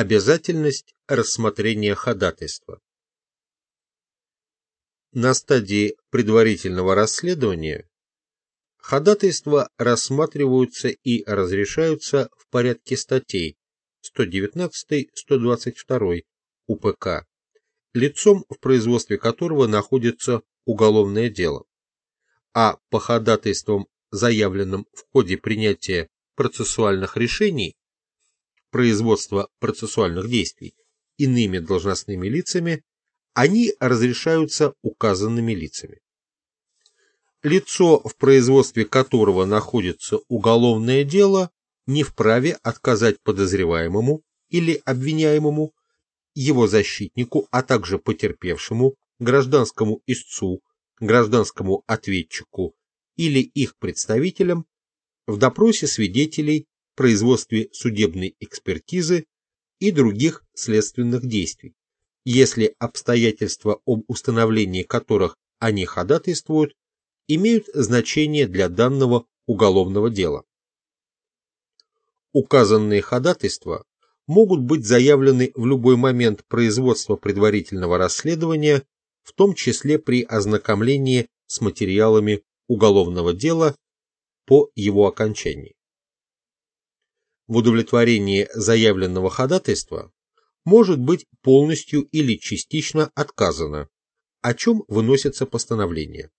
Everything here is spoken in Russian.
Обязательность рассмотрения ходатайства. На стадии предварительного расследования ходатайства рассматриваются и разрешаются в порядке статей 119-122 УПК, лицом в производстве которого находится уголовное дело, а по ходатайствам, заявленным в ходе принятия процессуальных решений, производства процессуальных действий иными должностными лицами, они разрешаются указанными лицами. Лицо, в производстве которого находится уголовное дело, не вправе отказать подозреваемому или обвиняемому, его защитнику, а также потерпевшему, гражданскому истцу, гражданскому ответчику или их представителям в допросе свидетелей производстве судебной экспертизы и других следственных действий, если обстоятельства об установлении которых они ходатайствуют имеют значение для данного уголовного дела. Указанные ходатайства могут быть заявлены в любой момент производства предварительного расследования, в том числе при ознакомлении с материалами уголовного дела по его окончании в удовлетворении заявленного ходатайства может быть полностью или частично отказано, о чем выносится постановление.